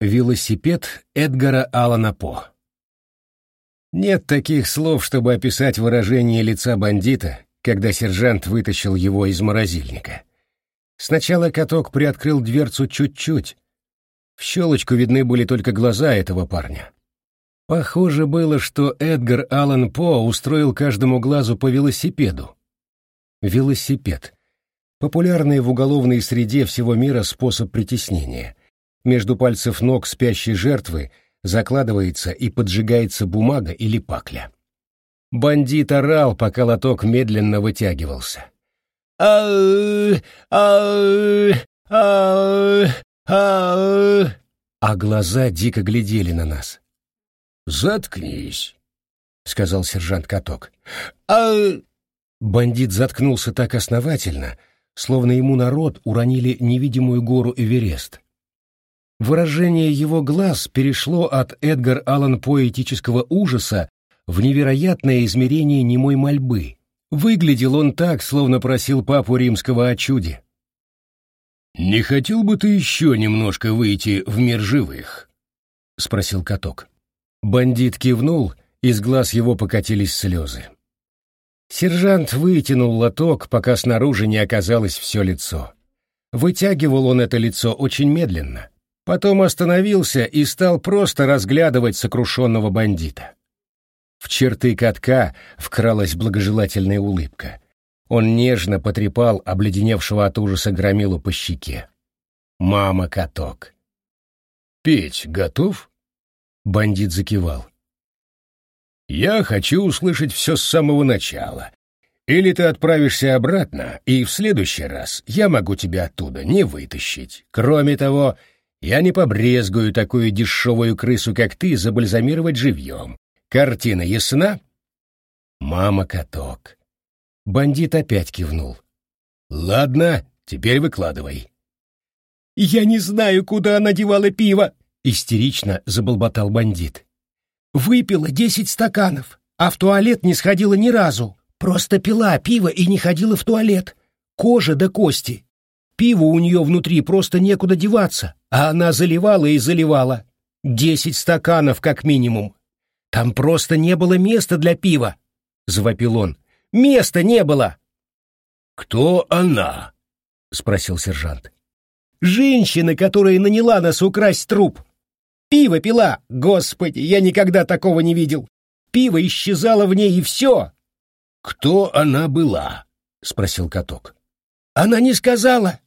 Велосипед Эдгара Алана По. Нет таких слов, чтобы описать выражение лица бандита, когда сержант вытащил его из морозильника. Сначала каток приоткрыл дверцу чуть-чуть. В щелочку видны были только глаза этого парня. Похоже было, что Эдгар Аллан По устроил каждому глазу по велосипеду. Велосипед. Популярный в уголовной среде всего мира способ притеснения — между пальцев ног спящей жертвы закладывается и поджигается бумага или пакля. Бандит орал, пока лоток медленно вытягивался. «Ау! Ау! Ау! Ау!» А глаза дико глядели на нас. «Заткнись», — сказал сержант Каток. «Ау!» Бандит заткнулся так основательно, словно ему народ уронили невидимую гору Эверест. Выражение его глаз перешло от Эдгар Аллан поэтического ужаса в невероятное измерение немой мольбы. Выглядел он так, словно просил папу римского о чуде. «Не хотел бы ты еще немножко выйти в мир живых?» — спросил каток. Бандит кивнул, из глаз его покатились слезы. Сержант вытянул лоток, пока снаружи не оказалось все лицо. Вытягивал он это лицо очень медленно — Потом остановился и стал просто разглядывать сокрушенного бандита. В черты катка вкралась благожелательная улыбка. Он нежно потрепал обледеневшего от ужаса громилу по щеке. «Мама, каток!» «Петь готов?» Бандит закивал. «Я хочу услышать все с самого начала. Или ты отправишься обратно, и в следующий раз я могу тебя оттуда не вытащить. Кроме того, я не побрезгую такую дешевую крысу, как ты, забальзамировать живьем. Картина ясна? Мама-каток. Бандит опять кивнул. Ладно, теперь выкладывай. Я не знаю, куда она девала пиво, истерично заболботал бандит. Выпила десять стаканов, а в туалет не сходила ни разу. Просто пила пиво и не ходила в туалет. Кожа до кости. Пиво у нее внутри просто некуда деваться, а она заливала и заливала. Десять стаканов как минимум. Там просто не было места для пива, — завопил он. Места не было. Кто она? — спросил сержант. Женщина, которая наняла нас украсть труп. Пиво пила, господи, я никогда такого не видел. Пиво исчезало в ней и все. Кто она была? — спросил каток. Она не сказала.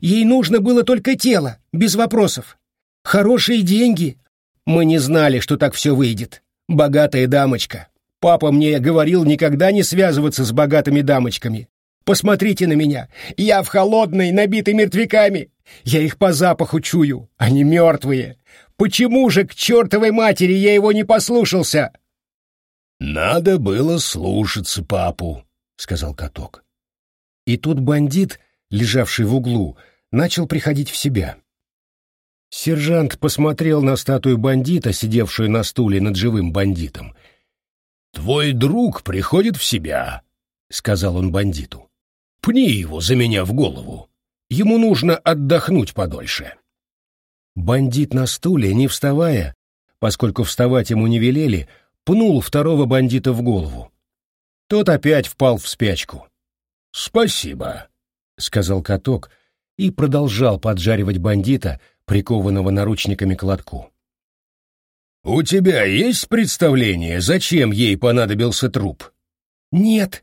Ей нужно было только тело, без вопросов. Хорошие деньги. Мы не знали, что так все выйдет. Богатая дамочка. Папа мне говорил никогда не связываться с богатыми дамочками. Посмотрите на меня. Я в холодной, набитой мертвяками. Я их по запаху чую. Они мертвые. Почему же к чертовой матери я его не послушался? Надо было слушаться папу, сказал каток. И тут бандит, лежавший в углу, начал приходить в себя. Сержант посмотрел на статую бандита, сидевшую на стуле над живым бандитом. «Твой друг приходит в себя», — сказал он бандиту. «Пни его за меня в голову. Ему нужно отдохнуть подольше». Бандит на стуле, не вставая, поскольку вставать ему не велели, пнул второго бандита в голову. Тот опять впал в спячку. «Спасибо», — сказал каток, и продолжал поджаривать бандита, прикованного наручниками к лотку. «У тебя есть представление, зачем ей понадобился труп?» «Нет,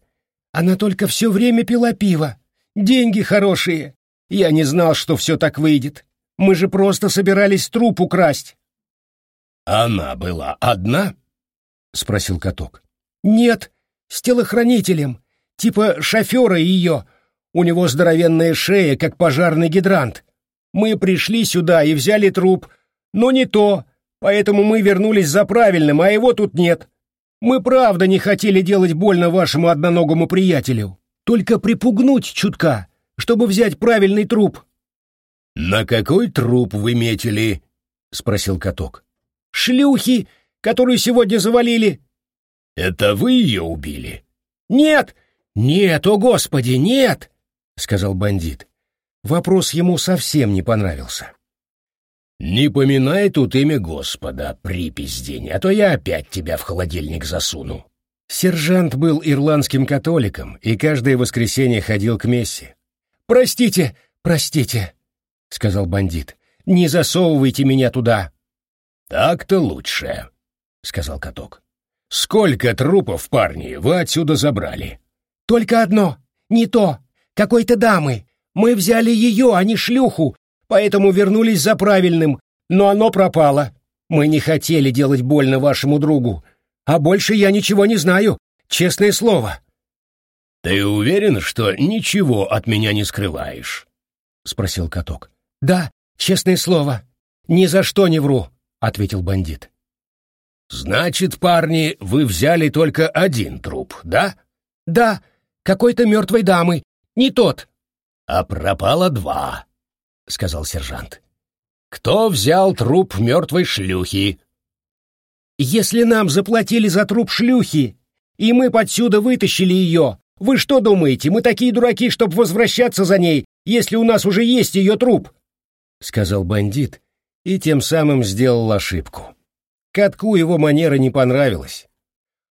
она только все время пила пиво. Деньги хорошие. Я не знал, что все так выйдет. Мы же просто собирались труп украсть». «Она была одна?» — спросил каток. «Нет, с телохранителем, типа шофера ее, у него здоровенная шея, как пожарный гидрант. Мы пришли сюда и взяли труп, но не то, поэтому мы вернулись за правильным, а его тут нет. Мы правда не хотели делать больно вашему одноногому приятелю, только припугнуть чутка, чтобы взять правильный труп». «На какой труп вы метили?» — спросил каток. «Шлюхи, которую сегодня завалили». «Это вы ее убили?» «Нет! Нет, о господи, нет!» — сказал бандит. Вопрос ему совсем не понравился. Не поминай тут имя Господа, припиздень, а то я опять тебя в холодильник засуну. Сержант был ирландским католиком и каждое воскресенье ходил к мессе. «Простите, простите», — сказал бандит. «Не засовывайте меня туда». «Так-то лучше», — сказал каток. «Сколько трупов, парни, вы отсюда забрали?» «Только одно. Не то. Какой-то дамы. Мы взяли ее, а не шлюху, поэтому вернулись за правильным, но оно пропало. Мы не хотели делать больно вашему другу. А больше я ничего не знаю, честное слово». «Ты уверен, что ничего от меня не скрываешь?» — спросил каток. «Да, честное слово. Ни за что не вру», — ответил бандит. «Значит, парни, вы взяли только один труп, да?» «Да, какой-то мертвой дамы. Не тот». «А пропало два», — сказал сержант. «Кто взял труп мертвой шлюхи?» «Если нам заплатили за труп шлюхи, и мы подсюда вытащили ее, вы что думаете, мы такие дураки, чтобы возвращаться за ней, если у нас уже есть ее труп?» — сказал бандит и тем самым сделал ошибку. Катку его манера не понравилась.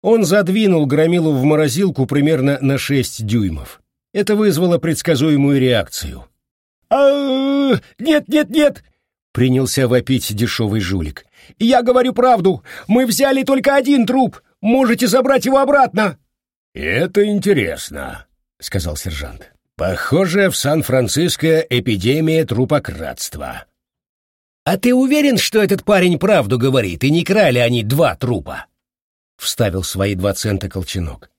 Он задвинул громилу в морозилку примерно на шесть дюймов. Это вызвало предсказуемую реакцию. а Нет, нет, нет!» — принялся вопить дешевый жулик. «Я говорю правду. Мы взяли только один труп. Можете забрать его обратно». «Это интересно», — сказал сержант. «Похоже, в Сан-Франциско эпидемия трупократства». «А ты уверен, что этот парень правду говорит, и не крали они два трупа?» — вставил свои два цента Колченок.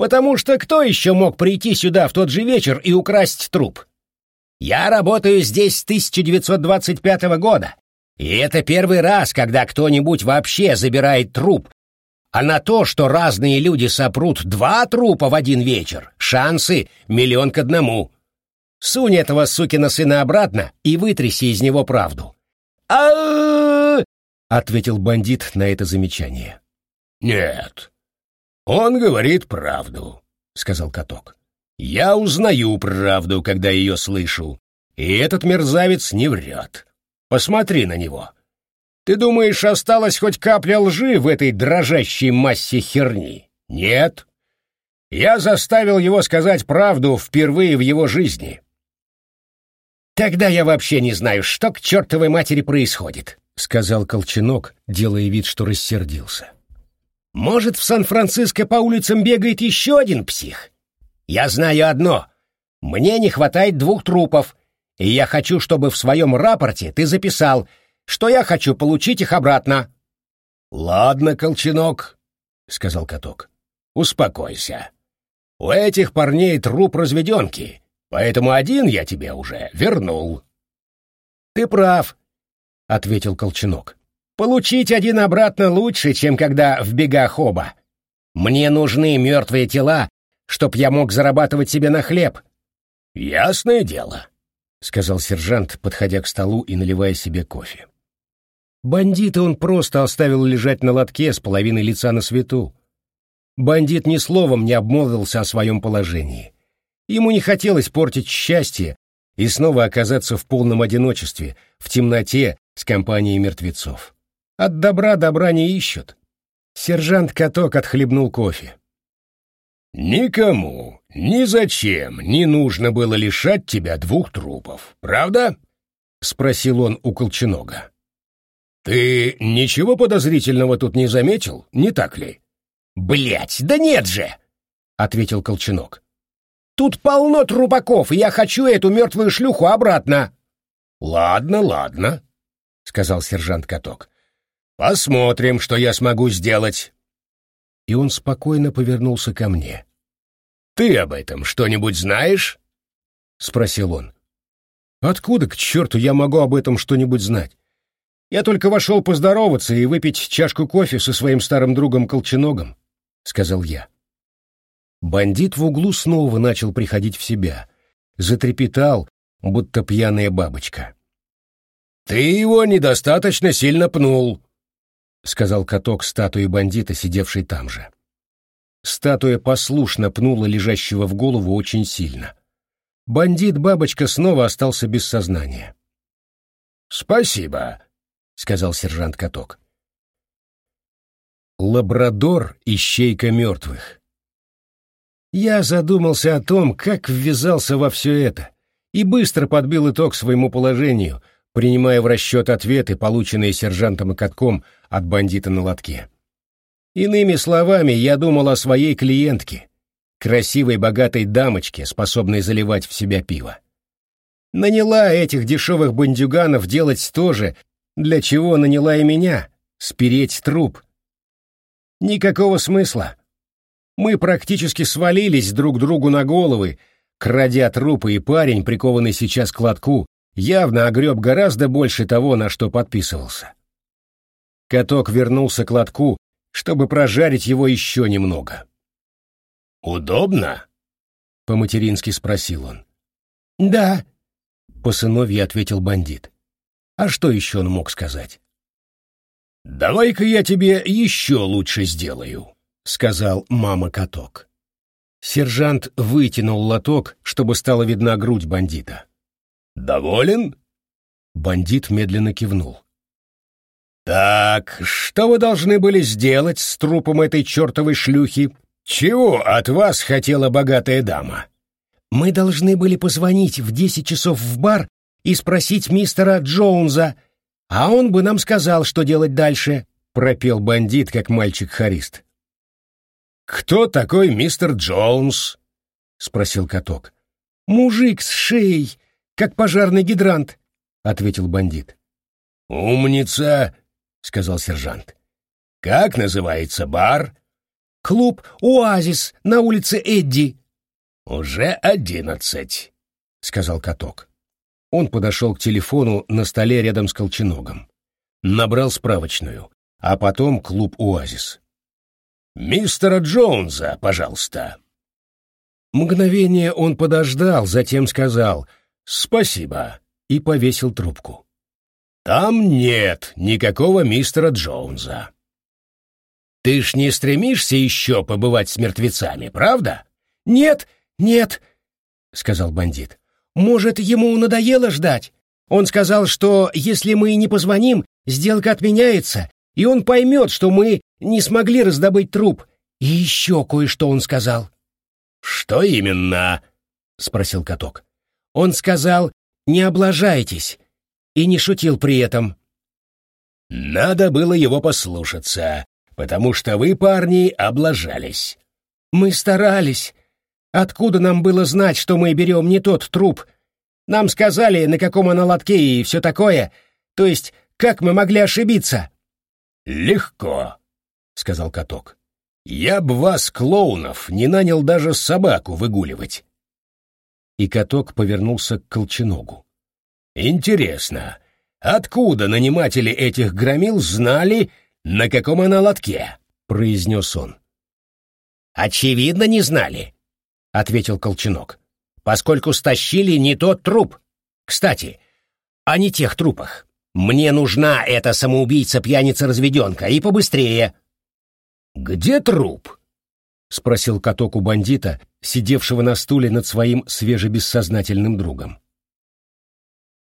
«Потому что кто еще мог прийти сюда в тот же вечер и украсть труп? Я работаю здесь с 1925 года, и это первый раз, когда кто-нибудь вообще забирает труп. А на то, что разные люди сопрут два трупа в один вечер, шансы миллион к одному. Сунь этого сукина сына обратно и вытряси из него правду ответил бандит на это замечание. «Нет, он говорит правду», — сказал каток. «Я узнаю правду, когда ее слышу, и этот мерзавец не врет. Посмотри на него. Ты думаешь, осталась хоть капля лжи в этой дрожащей массе херни? Нет. Я заставил его сказать правду впервые в его жизни. «Тогда я вообще не знаю, что к чертовой матери происходит», — сказал Колченок, делая вид, что рассердился. «Может, в Сан-Франциско по улицам бегает еще один псих? Я знаю одно. Мне не хватает двух трупов, и я хочу, чтобы в своем рапорте ты записал, что я хочу получить их обратно». «Ладно, Колченок», — сказал каток, — «успокойся. У этих парней труп разведенки, Поэтому один я тебе уже вернул. — Ты прав, — ответил Колченок. — Получить один обратно лучше, чем когда в бегах оба. Мне нужны мертвые тела, чтоб я мог зарабатывать себе на хлеб. — Ясное дело, — сказал сержант, подходя к столу и наливая себе кофе. Бандита он просто оставил лежать на лотке с половиной лица на свету. Бандит ни словом не обмолвился о своем положении — Ему не хотелось портить счастье и снова оказаться в полном одиночестве, в темноте с компанией мертвецов. От добра добра не ищут. Сержант Каток отхлебнул кофе. «Никому, ни зачем не нужно было лишать тебя двух трупов, правда?» — спросил он у Колченога. «Ты ничего подозрительного тут не заметил, не так ли?» «Блядь, да нет же!» — ответил Колченок. Тут полно трупаков, и я хочу эту мертвую шлюху обратно. — Ладно, ладно, — сказал сержант Каток. — Посмотрим, что я смогу сделать. И он спокойно повернулся ко мне. — Ты об этом что-нибудь знаешь? — спросил он. — Откуда, к черту, я могу об этом что-нибудь знать? Я только вошел поздороваться и выпить чашку кофе со своим старым другом Колченогом, — сказал я. Бандит в углу снова начал приходить в себя. Затрепетал, будто пьяная бабочка. «Ты его недостаточно сильно пнул», — сказал каток статуи бандита, сидевшей там же. Статуя послушно пнула лежащего в голову очень сильно. Бандит-бабочка снова остался без сознания. «Спасибо», — сказал сержант Каток. Лабрадор — ищейка мертвых. Я задумался о том, как ввязался во все это, и быстро подбил итог своему положению, принимая в расчет ответы, полученные сержантом и катком от бандита на лотке. Иными словами, я думал о своей клиентке, красивой богатой дамочке, способной заливать в себя пиво. Наняла этих дешевых бандюганов делать то же, для чего наняла и меня — спереть труп. Никакого смысла. Мы практически свалились друг другу на головы, крадя трупы, и парень, прикованный сейчас к лотку, явно огреб гораздо больше того, на что подписывался. Каток вернулся к лотку, чтобы прожарить его еще немного. «Удобно?» — по-матерински спросил он. «Да», — по сыновье ответил бандит. А что еще он мог сказать? «Давай-ка я тебе еще лучше сделаю», — сказал мама-каток. Сержант вытянул лоток, чтобы стала видна грудь бандита. «Доволен?» Бандит медленно кивнул. «Так, что вы должны были сделать с трупом этой чертовой шлюхи? Чего от вас хотела богатая дама?» «Мы должны были позвонить в десять часов в бар и спросить мистера Джоунза, а он бы нам сказал, что делать дальше», — пропел бандит, как мальчик-хорист. «Кто такой мистер Джонс?» — спросил каток. «Мужик с шеей, как пожарный гидрант», — ответил бандит. «Умница!» — сказал сержант. «Как называется бар?» «Клуб «Оазис» на улице Эдди». «Уже одиннадцать», — сказал каток. Он подошел к телефону на столе рядом с колченогом. Набрал справочную, а потом клуб «Оазис». «Мистера Джонса, пожалуйста». Мгновение он подождал, затем сказал «Спасибо» и повесил трубку. Там нет никакого мистера Джонса. Ты ж не стремишься еще побывать с мертвецами, правда? Нет, нет, сказал бандит. Может, ему надоело ждать? Он сказал, что если мы не позвоним, сделка отменяется, и он поймет, что мы не смогли раздобыть труп. И еще кое-что он сказал. «Что именно?» — спросил каток. «Он сказал, не облажайтесь, и не шутил при этом. «Надо было его послушаться, потому что вы, парни, облажались». «Мы старались. Откуда нам было знать, что мы берем не тот труп? Нам сказали, на каком она лотке и все такое. То есть, как мы могли ошибиться?» «Легко», — сказал каток. «Я б вас, клоунов, не нанял даже собаку выгуливать». И каток повернулся к колченогу. Интересно, откуда наниматели этих громил знали, на каком она лотке? произнес он. Очевидно, не знали, ответил Колченок, поскольку стащили не тот труп. Кстати, о не тех трупах. Мне нужна эта самоубийца-пьяница-разведенка, и побыстрее. Где труп? Спросил каток у бандита, сидевшего на стуле над своим свежебессознательным другом.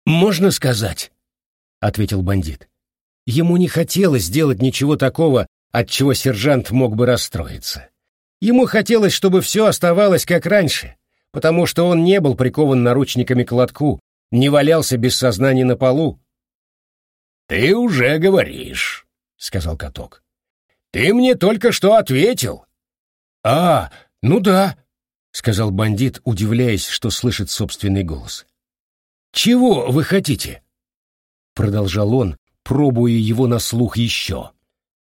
«Можно сказать?» — ответил бандит. Ему не хотелось сделать ничего такого, от чего сержант мог бы расстроиться. Ему хотелось, чтобы все оставалось как раньше, потому что он не был прикован наручниками к лотку, не валялся без сознания на полу. «Ты уже говоришь», — сказал каток. «Ты мне только что ответил». «А, ну да», — сказал бандит, удивляясь, что слышит собственный голос. «Чего вы хотите?» Продолжал он, пробуя его на слух еще.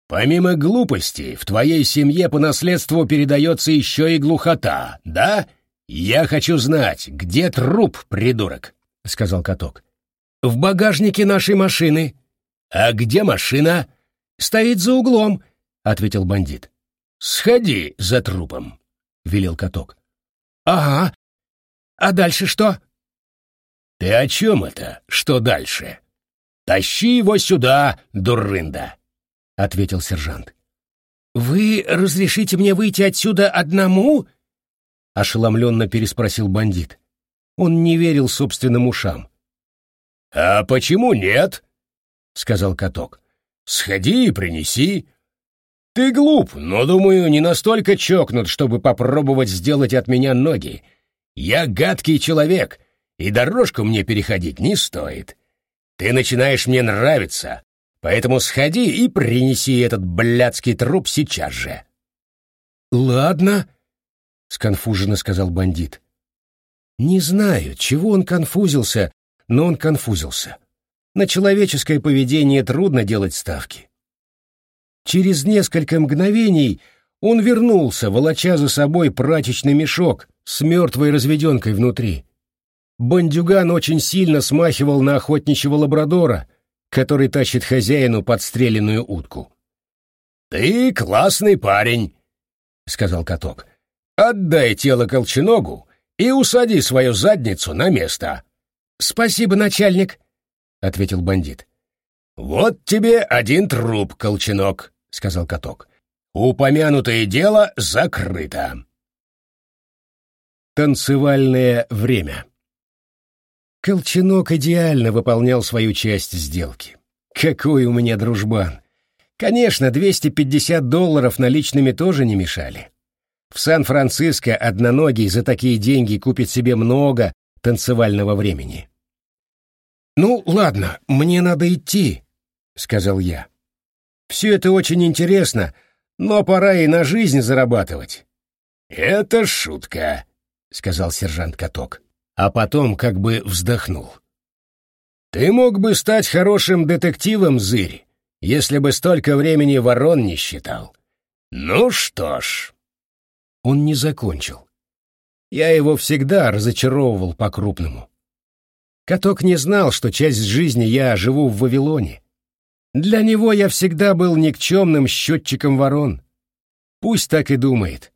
«Помимо глупости, в твоей семье по наследству передается еще и глухота, да? Я хочу знать, где труп, придурок?» — сказал каток. «В багажнике нашей машины». «А где машина?» «Стоит за углом», — ответил бандит. «Сходи за трупом», — велел каток. «Ага. А дальше что?» «Ты о чем это? Что дальше?» «Тащи его сюда, дурында!» — ответил сержант. «Вы разрешите мне выйти отсюда одному?» — ошеломленно переспросил бандит. Он не верил собственным ушам. «А почему нет?» — сказал каток. «Сходи и принеси. Ты глуп, но, думаю, не настолько чокнут, чтобы попробовать сделать от меня ноги. Я гадкий человек, и дорожку мне переходить не стоит. Ты начинаешь мне нравиться, поэтому сходи и принеси этот блядский труп сейчас же». «Ладно», — сконфуженно сказал бандит. «Не знаю, чего он конфузился, но он конфузился. На человеческое поведение трудно делать ставки. Через несколько мгновений он вернулся, волоча за собой прачечный мешок с мертвой разведенкой внутри. Бандюган очень сильно смахивал на охотничьего лабрадора, который тащит хозяину подстреленную утку. «Ты классный парень», — сказал каток. «Отдай тело колченогу и усади свою задницу на место». «Спасибо, начальник», — ответил бандит. «Вот тебе один труп, колченок», — сказал каток. «Упомянутое дело закрыто». Танцевальное время Колченок идеально выполнял свою часть сделки. Какой у меня дружбан! Конечно, 250 долларов наличными тоже не мешали. В Сан-Франциско одноногий за такие деньги купит себе много танцевального времени. «Ну, ладно, мне надо идти», — сказал я. «Все это очень интересно, но пора и на жизнь зарабатывать». «Это шутка», — сказал сержант Каток, а потом как бы вздохнул. «Ты мог бы стать хорошим детективом, Зырь, если бы столько времени ворон не считал. Ну что ж...» Он не закончил. Я его всегда разочаровывал по-крупному. Каток не знал, что часть жизни я живу в Вавилоне. Для него я всегда был никчемным счетчиком ворон. Пусть так и думает.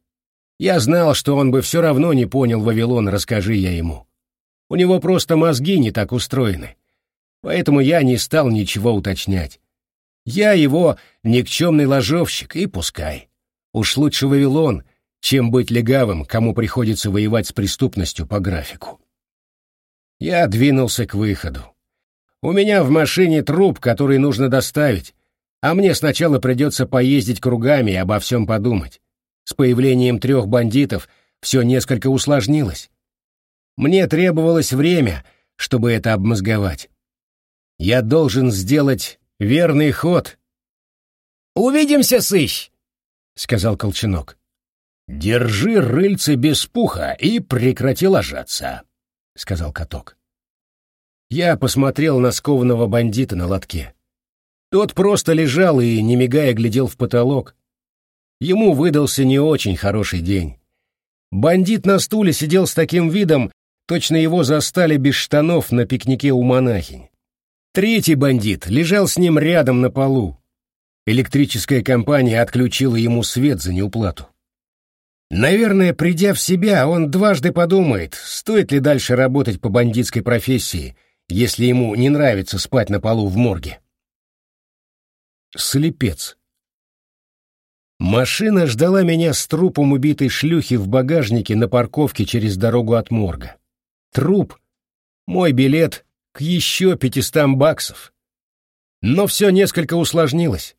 Я знал, что он бы все равно не понял Вавилон, расскажи я ему. У него просто мозги не так устроены. Поэтому я не стал ничего уточнять. Я его никчемный ложовщик, и пускай. Уж лучше Вавилон, чем быть легавым, кому приходится воевать с преступностью по графику. Я двинулся к выходу. У меня в машине труп, который нужно доставить, а мне сначала придется поездить кругами и обо всем подумать. С появлением трех бандитов все несколько усложнилось. Мне требовалось время, чтобы это обмозговать. Я должен сделать верный ход. «Увидимся, сыщ!» — сказал Колченок. «Держи рыльце без пуха и прекрати ложаться», — сказал каток. Я посмотрел на скованного бандита на лотке. Тот просто лежал и, не мигая, глядел в потолок. Ему выдался не очень хороший день. Бандит на стуле сидел с таким видом, точно его застали без штанов на пикнике у монахинь. Третий бандит лежал с ним рядом на полу. Электрическая компания отключила ему свет за неуплату. Наверное, придя в себя, он дважды подумает, стоит ли дальше работать по бандитской профессии, если ему не нравится спать на полу в морге. Слепец. Машина ждала меня с трупом убитой шлюхи в багажнике на парковке через дорогу от морга. Труп — мой билет к еще пятистам баксов. Но все несколько усложнилось.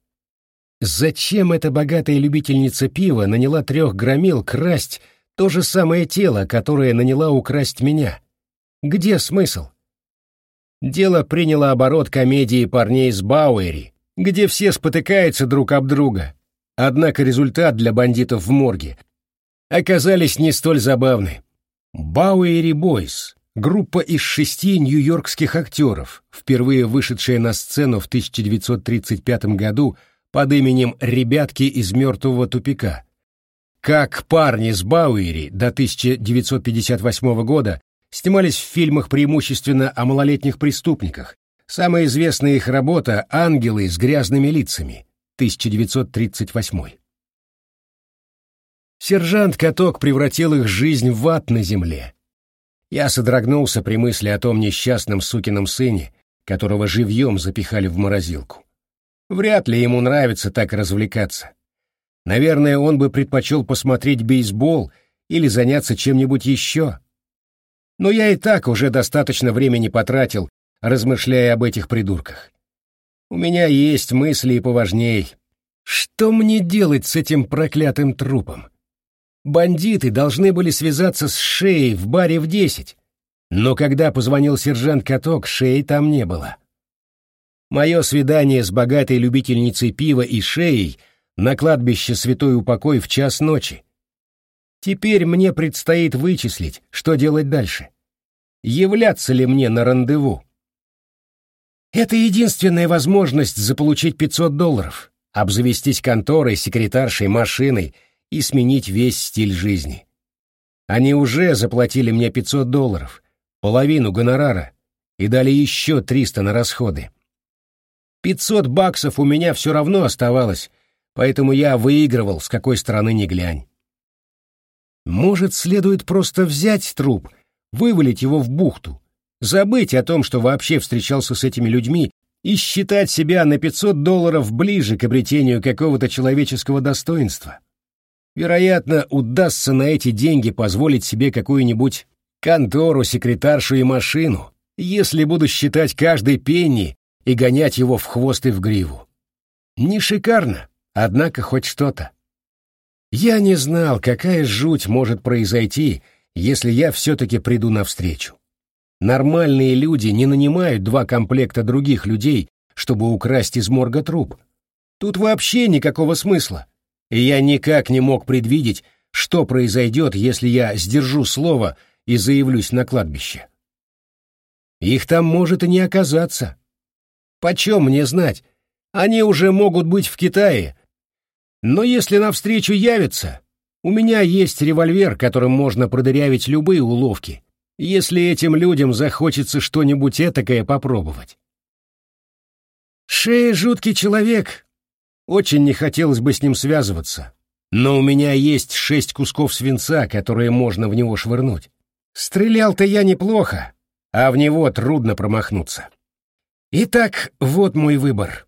Зачем эта богатая любительница пива наняла трех громил красть то же самое тело, которое наняла украсть меня? Где смысл? Дело приняло оборот комедии парней с Бауэри, где все спотыкаются друг об друга. Однако результат для бандитов в морге оказались не столь забавны. Бауэри Бойс — группа из шести нью-йоркских актеров, впервые вышедшая на сцену в 1935 году под именем «Ребятки из мертвого тупика». Как парни с Бауэри до 1958 года снимались в фильмах преимущественно о малолетних преступниках. Самая известная их работа «Ангелы с грязными лицами» 1938. Сержант Каток превратил их жизнь в ад на земле. Я содрогнулся при мысли о том несчастном сукином сыне, которого живьем запихали в морозилку. Вряд ли ему нравится так развлекаться. Наверное, он бы предпочел посмотреть бейсбол или заняться чем-нибудь еще. Но я и так уже достаточно времени потратил, размышляя об этих придурках. У меня есть мысли и поважней. Что мне делать с этим проклятым трупом? Бандиты должны были связаться с Шеей в баре в десять, но когда позвонил сержант Каток, Шеи там не было. Мое свидание с богатой любительницей пива и Шеей на кладбище Святой Упокой в час ночи. Теперь мне предстоит вычислить, что делать дальше. Являться ли мне на рандеву? Это единственная возможность заполучить 500 долларов, обзавестись конторой, секретаршей, машиной и сменить весь стиль жизни. Они уже заплатили мне 500 долларов, половину гонорара, и дали еще 300 на расходы. 500 баксов у меня все равно оставалось, поэтому я выигрывал, с какой стороны ни глянь. Может, следует просто взять труп, вывалить его в бухту, забыть о том, что вообще встречался с этими людьми, и считать себя на 500 долларов ближе к обретению какого-то человеческого достоинства. Вероятно, удастся на эти деньги позволить себе какую-нибудь контору, секретаршу и машину, если буду считать каждый пенни и гонять его в хвост и в гриву. Не шикарно, однако хоть что-то. Я не знал, какая жуть может произойти, если я все-таки приду навстречу. Нормальные люди не нанимают два комплекта других людей, чтобы украсть из морга труп. Тут вообще никакого смысла и я никак не мог предвидеть, что произойдет, если я сдержу слово и заявлюсь на кладбище. Их там может и не оказаться. Почем мне знать? Они уже могут быть в Китае. Но если навстречу явятся, у меня есть револьвер, которым можно продырявить любые уловки, если этим людям захочется что-нибудь этакое попробовать. Шея жуткий человек, очень не хотелось бы с ним связываться, но у меня есть шесть кусков свинца, которые можно в него швырнуть. Стрелял-то я неплохо, а в него трудно промахнуться. Итак, вот мой выбор.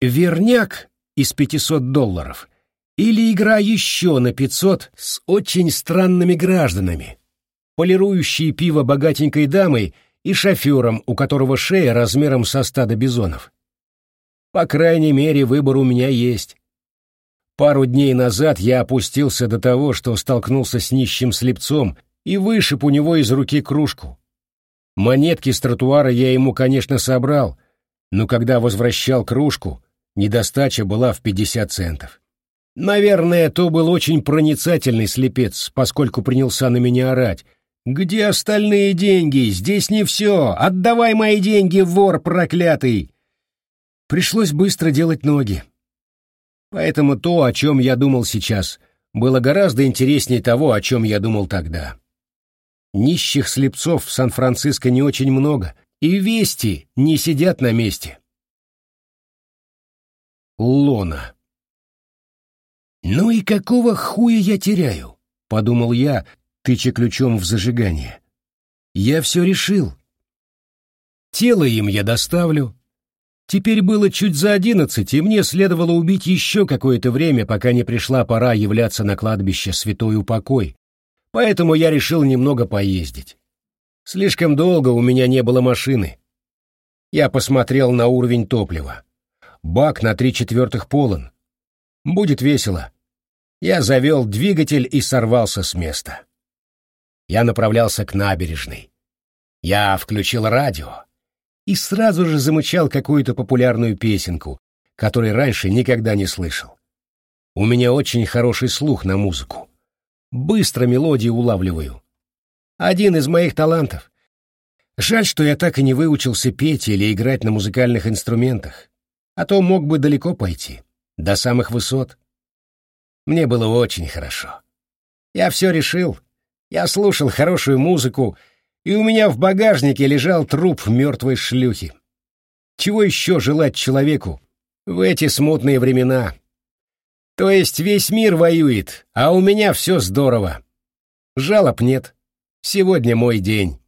Верняк из 500 долларов или игра еще на 500 с очень странными гражданами, полирующие пиво богатенькой дамой и шофером, у которого шея размером со стада бизонов. По крайней мере, выбор у меня есть. Пару дней назад я опустился до того, что столкнулся с нищим слепцом и вышиб у него из руки кружку. Монетки с тротуара я ему, конечно, собрал, но когда возвращал кружку, недостача была в 50 центов. Наверное, то был очень проницательный слепец, поскольку принялся на меня орать. «Где остальные деньги? Здесь не все! Отдавай мои деньги, вор проклятый!» Пришлось быстро делать ноги. Поэтому то, о чем я думал сейчас, было гораздо интереснее того, о чем я думал тогда. Нищих слепцов в Сан-Франциско не очень много, и вести не сидят на месте. Лона. «Ну и какого хуя я теряю?» — подумал я, тыча ключом в зажигание. «Я все решил. Тело им я доставлю, Теперь было чуть за одиннадцать, и мне следовало убить еще какое-то время, пока не пришла пора являться на кладбище Святой Упокой. Поэтому я решил немного поездить. Слишком долго у меня не было машины. Я посмотрел на уровень топлива. Бак на три четвертых полон. Будет весело. Я завел двигатель и сорвался с места. Я направлялся к набережной. Я включил радио и сразу же замычал какую-то популярную песенку, которой раньше никогда не слышал. У меня очень хороший слух на музыку. Быстро мелодии улавливаю. Один из моих талантов. Жаль, что я так и не выучился петь или играть на музыкальных инструментах, а то мог бы далеко пойти, до самых высот. Мне было очень хорошо. Я все решил. Я слушал хорошую музыку и у меня в багажнике лежал труп мертвой шлюхи. Чего еще желать человеку в эти смутные времена? То есть весь мир воюет, а у меня все здорово. Жалоб нет. Сегодня мой день.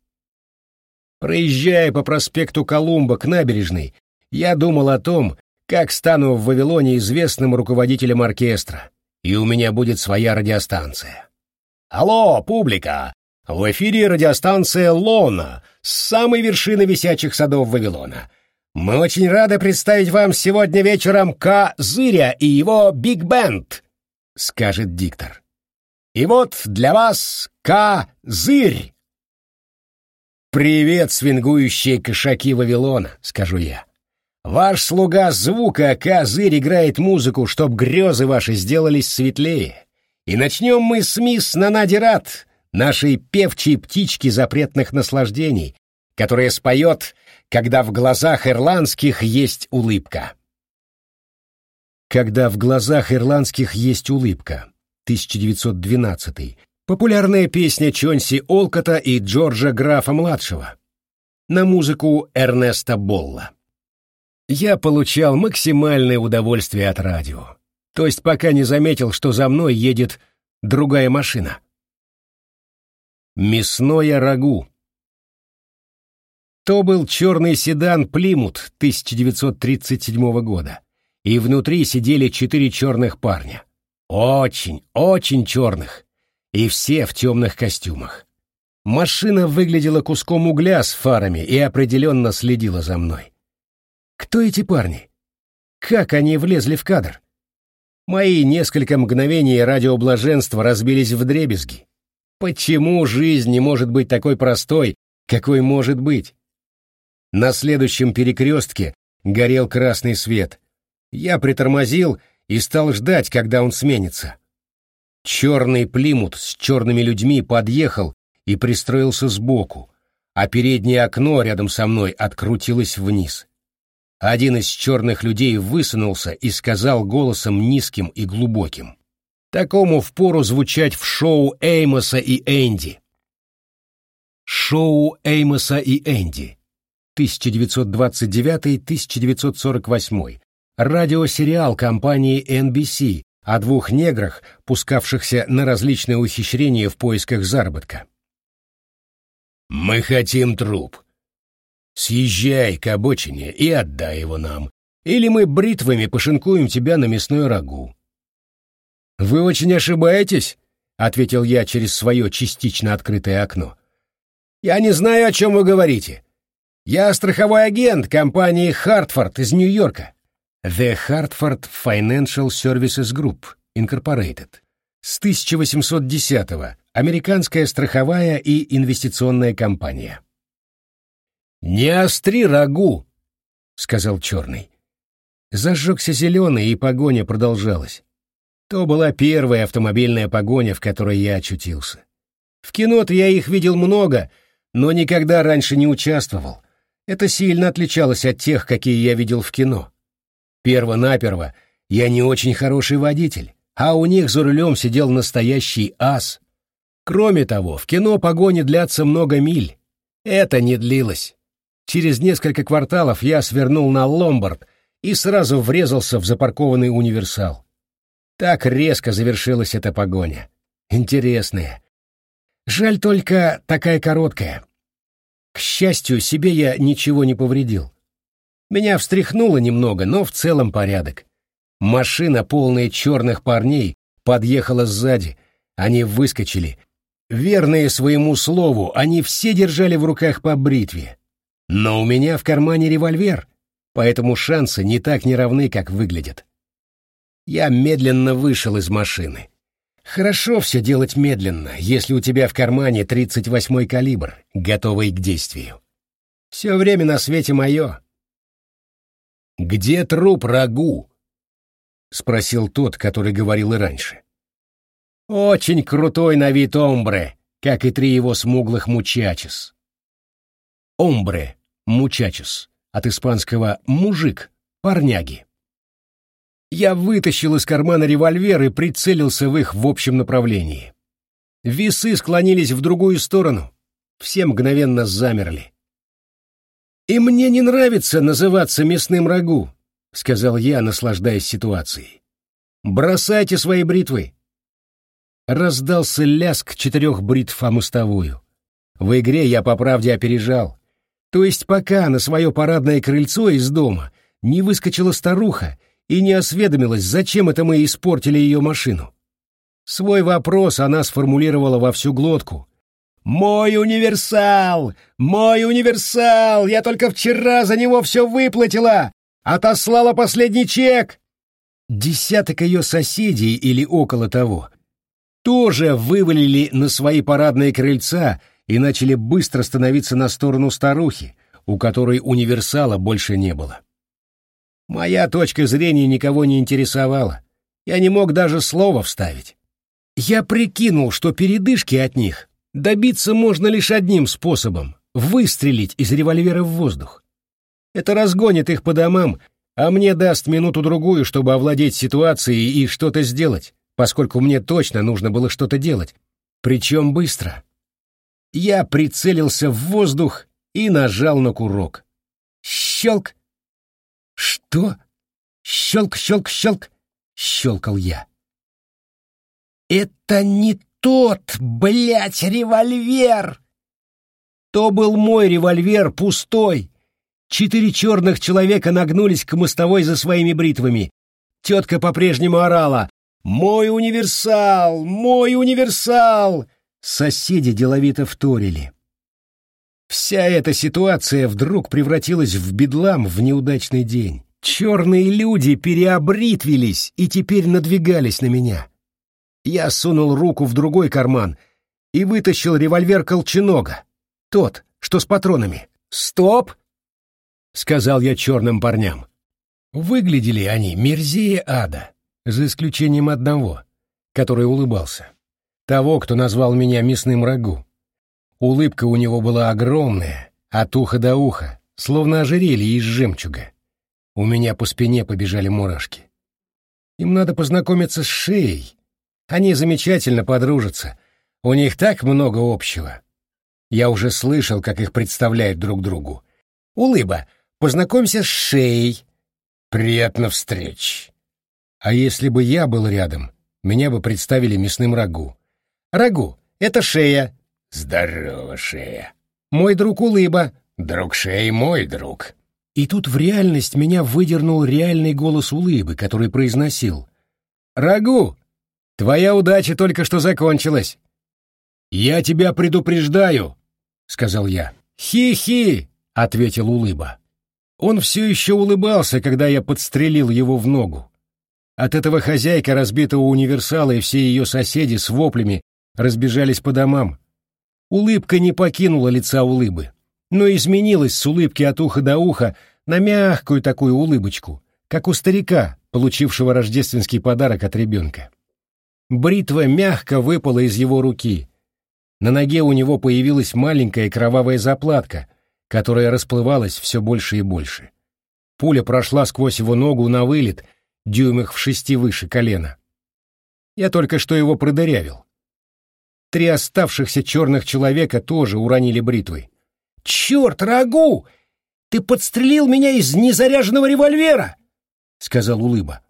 Проезжая по проспекту Колумба к набережной, я думал о том, как стану в Вавилоне известным руководителем оркестра, и у меня будет своя радиостанция. «Алло, публика! В эфире радиостанция «Лона» с самой вершины висячих садов Вавилона. Мы очень рады представить вам сегодня вечером К. Зыря и его Биг Бенд, скажет диктор. И вот для вас К. Зырь. «Привет, свингующие кошаки Вавилона», — скажу я. «Ваш слуга звука Козырь играет музыку, чтоб грезы ваши сделались светлее. И начнем мы с мисс Нанадират, нашей певчей птички запретных наслаждений, которая споет, когда в глазах ирландских есть улыбка». «Когда в глазах ирландских есть улыбка» 1912 Популярная песня Чонси Олкота и Джорджа Графа-младшего на музыку Эрнеста Болла. Я получал максимальное удовольствие от радио, то есть пока не заметил, что за мной едет другая машина. Мясное рагу. То был черный седан «Плимут» 1937 года, и внутри сидели четыре черных парня. Очень, очень черных и все в темных костюмах. Машина выглядела куском угля с фарами и определенно следила за мной. Кто эти парни? Как они влезли в кадр? Мои несколько мгновений радиоблаженства разбились в дребезги. Почему жизнь не может быть такой простой, какой может быть? На следующем перекрестке горел красный свет. Я притормозил и стал ждать, когда он сменится. Черный плимут с черными людьми подъехал и пристроился сбоку, а переднее окно рядом со мной открутилось вниз. Один из черных людей высунулся и сказал голосом низким и глубоким. Такому впору звучать в шоу Эймоса и Энди. Шоу Эймоса и Энди. 1929-1948. Радиосериал компании NBC о двух неграх, пускавшихся на различные ухищрения в поисках заработка. «Мы хотим труп. Съезжай к обочине и отдай его нам, или мы бритвами пошинкуем тебя на мясной рагу». «Вы очень ошибаетесь», — ответил я через свое частично открытое окно. «Я не знаю, о чем вы говорите. Я страховой агент компании «Хартфорд» из Нью-Йорка. The Hartford Financial Services Group, Incorporated. С 1810-го американская страховая и инвестиционная компания. «Не остри рагу!» — сказал черный. Зажегся зеленый, и погоня продолжалась. То была первая автомобильная погоня, в которой я очутился. В кино-то я их видел много, но никогда раньше не участвовал. Это сильно отличалось от тех, какие я видел в кино. Перво-наперво, я не очень хороший водитель, а у них за рулем сидел настоящий ас. Кроме того, в кино погони длятся много миль. Это не длилось. Через несколько кварталов я свернул на ломбард и сразу врезался в запаркованный универсал. Так резко завершилась эта погоня. Интересная. Жаль только такая короткая. К счастью, себе я ничего не повредил. Меня встряхнуло немного, но в целом порядок. Машина, полная черных парней, подъехала сзади. Они выскочили. Верные своему слову, они все держали в руках по бритве. Но у меня в кармане револьвер, поэтому шансы не так неравны, как выглядят. Я медленно вышел из машины. Хорошо все делать медленно, если у тебя в кармане 38-й калибр, готовый к действию. Все время на свете мое, «Где труп Рагу?» — спросил тот, который говорил и раньше. «Очень крутой на вид омбре, как и три его смуглых мучачес». «Омбре», «мучачес», от испанского «мужик», «парняги». Я вытащил из кармана револьвер и прицелился в их в общем направлении. Весы склонились в другую сторону. Все мгновенно замерли. «И мне не нравится называться мясным рагу», — сказал я, наслаждаясь ситуацией. «Бросайте свои бритвы». Раздался ляск четырех бритв о мостовую. В игре я по правде опережал. То есть пока на свое парадное крыльцо из дома не выскочила старуха и не осведомилась, зачем это мы испортили ее машину. Свой вопрос она сформулировала во всю глотку. «Мой универсал! Мой универсал! Я только вчера за него все выплатила! Отослала последний чек!» Десяток ее соседей или около того тоже вывалили на свои парадные крыльца и начали быстро становиться на сторону старухи, у которой универсала больше не было. Моя точка зрения никого не интересовала. Я не мог даже слова вставить. Я прикинул, что передышки от них добиться можно лишь одним способом — выстрелить из револьвера в воздух. Это разгонит их по домам, а мне даст минуту-другую, чтобы овладеть ситуацией и что-то сделать, поскольку мне точно нужно было что-то делать, причем быстро. Я прицелился в воздух и нажал на курок. Щелк! Что? Щелк, щелк, щелк! Щелкал я. Это не тот, блядь, револьвер! То был мой револьвер, пустой. Четыре черных человека нагнулись к мостовой за своими бритвами. Тетка по-прежнему орала. «Мой универсал! Мой универсал!» Соседи деловито вторили. Вся эта ситуация вдруг превратилась в бедлам в неудачный день. Черные люди переобритвились и теперь надвигались на меня. Я сунул руку в другой карман и вытащил револьвер Колченога, тот, что с патронами. «Стоп!» — сказал я черным парням. Выглядели они мерзее ада за исключением одного, который улыбался. Того, кто назвал меня мясным рагу. Улыбка у него была огромная, от уха до уха, словно ожерелье из жемчуга. У меня по спине побежали мурашки. Им надо познакомиться с шеей. Они замечательно подружатся. У них так много общего. Я уже слышал, как их представляют друг другу. Улыба, познакомься с шеей. Приятно встреч. А если бы я был рядом, меня бы представили мясным рагу. Рагу — это шея. Здорово, шея. Мой друг Улыба. Друг шеи мой друг. И тут в реальность меня выдернул реальный голос Улыбы, который произносил. «Рагу, твоя удача только что закончилась». «Я тебя предупреждаю», — сказал я. «Хи-хи», — ответил Улыба. Он все еще улыбался, когда я подстрелил его в ногу. От этого хозяйка разбитого универсала и все ее соседи с воплями разбежались по домам. Улыбка не покинула лица улыбы, но изменилась с улыбки от уха до уха на мягкую такую улыбочку, как у старика, получившего рождественский подарок от ребенка. Бритва мягко выпала из его руки. На ноге у него появилась маленькая кровавая заплатка, которая расплывалась все больше и больше. Пуля прошла сквозь его ногу на вылет — дюймах в шести выше колена. Я только что его продырявил. Три оставшихся черных человека тоже уронили бритвой. «Черт, Рагу! Ты подстрелил меня из незаряженного револьвера!» — сказал Улыба.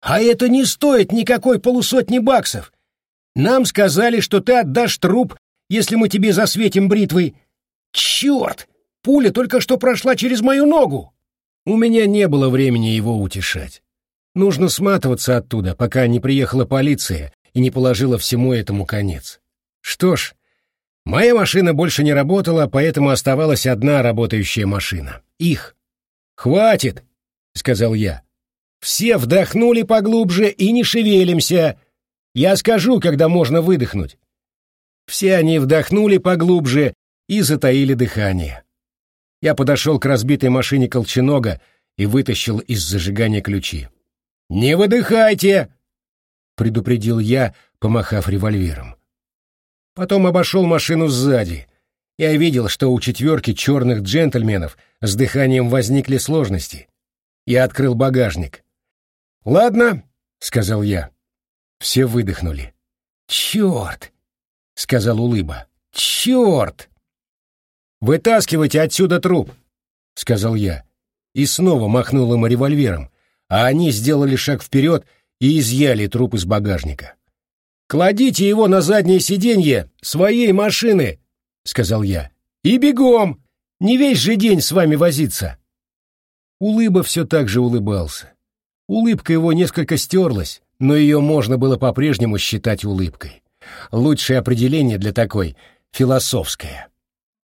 «А это не стоит никакой полусотни баксов. Нам сказали, что ты отдашь труп, если мы тебе засветим бритвой. Черт! Пуля только что прошла через мою ногу!» У меня не было времени его утешать. Нужно сматываться оттуда, пока не приехала полиция и не положила всему этому конец. Что ж, моя машина больше не работала, поэтому оставалась одна работающая машина. Их. «Хватит!» — сказал я. «Все вдохнули поглубже и не шевелимся. Я скажу, когда можно выдохнуть». Все они вдохнули поглубже и затаили дыхание. Я подошел к разбитой машине Колченога и вытащил из зажигания ключи. «Не выдыхайте!» — предупредил я, помахав револьвером. Потом обошел машину сзади. Я видел, что у четверки черных джентльменов с дыханием возникли сложности. Я открыл багажник. «Ладно», — сказал я. Все выдохнули. «Черт!» — сказал Улыба. «Черт!» «Вытаскивайте отсюда труп!» — сказал я. И снова махнул им револьвером, а они сделали шаг вперед и изъяли труп из багажника. «Кладите его на заднее сиденье своей машины», — сказал я. «И бегом! Не весь же день с вами возиться!» Улыба все так же улыбался. Улыбка его несколько стерлась, но ее можно было по-прежнему считать улыбкой. Лучшее определение для такой философское.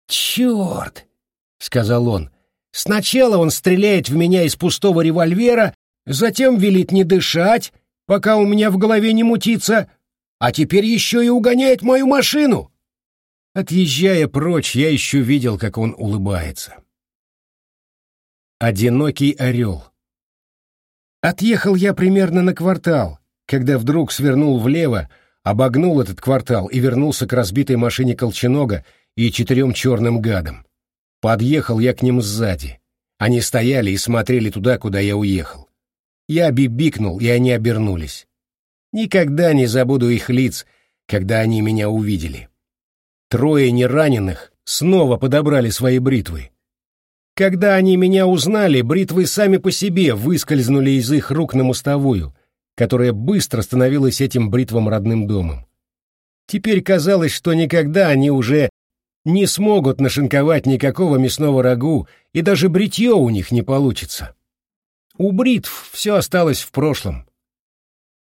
«Черт!» — сказал он. «Сначала он стреляет в меня из пустого револьвера, затем велит не дышать, пока у меня в голове не мутится, а теперь еще и угоняет мою машину!» Отъезжая прочь, я еще видел, как он улыбается. Одинокий орел. Отъехал я примерно на квартал, когда вдруг свернул влево, обогнул этот квартал и вернулся к разбитой машине Колченога и четырем черным гадам. Подъехал я к ним сзади. Они стояли и смотрели туда, куда я уехал. Я бибикнул, и они обернулись. Никогда не забуду их лиц, когда они меня увидели. Трое нераненых снова подобрали свои бритвы. Когда они меня узнали, бритвы сами по себе выскользнули из их рук на мостовую, которая быстро становилась этим бритвам родным домом. Теперь казалось, что никогда они уже не смогут нашинковать никакого мясного рагу, и даже бритье у них не получится. У бритв все осталось в прошлом.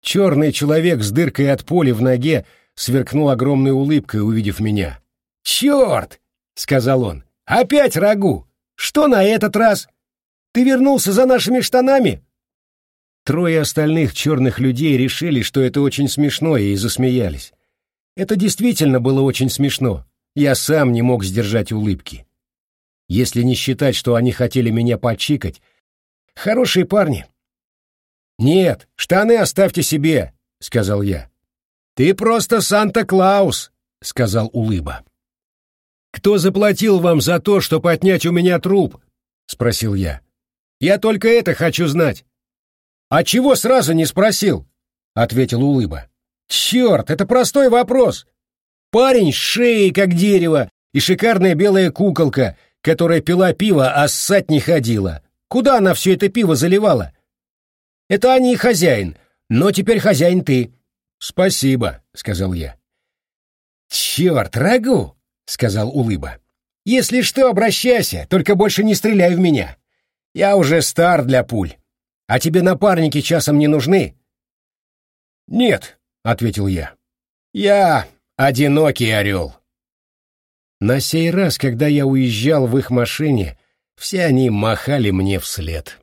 Черный человек с дыркой от поля в ноге сверкнул огромной улыбкой, увидев меня. «Черт!» — сказал он. «Опять рагу! Что на этот раз? Ты вернулся за нашими штанами?» Трое остальных черных людей решили, что это очень смешно, и засмеялись. Это действительно было очень смешно. Я сам не мог сдержать улыбки. Если не считать, что они хотели меня почикать, хорошие парни. «Нет, штаны оставьте себе», — сказал я. «Ты просто Санта-Клаус», — сказал Улыба. «Кто заплатил вам за то, чтобы отнять у меня труп?» — спросил я. «Я только это хочу знать». «А чего сразу не спросил?» — ответил Улыба. «Черт, это простой вопрос. Парень с шеей, как дерево, и шикарная белая куколка, которая пила пиво, а ссать не ходила. Куда она все это пиво заливала? Это они и хозяин, но теперь хозяин ты. Спасибо, сказал я. Черт, рагу, сказал Улыба. Если что, обращайся, только больше не стреляй в меня. Я уже стар для пуль. А тебе напарники часом не нужны? Нет, ответил я. Я Одинокий орел. На сей раз, когда я уезжал в их машине, все они махали мне вслед.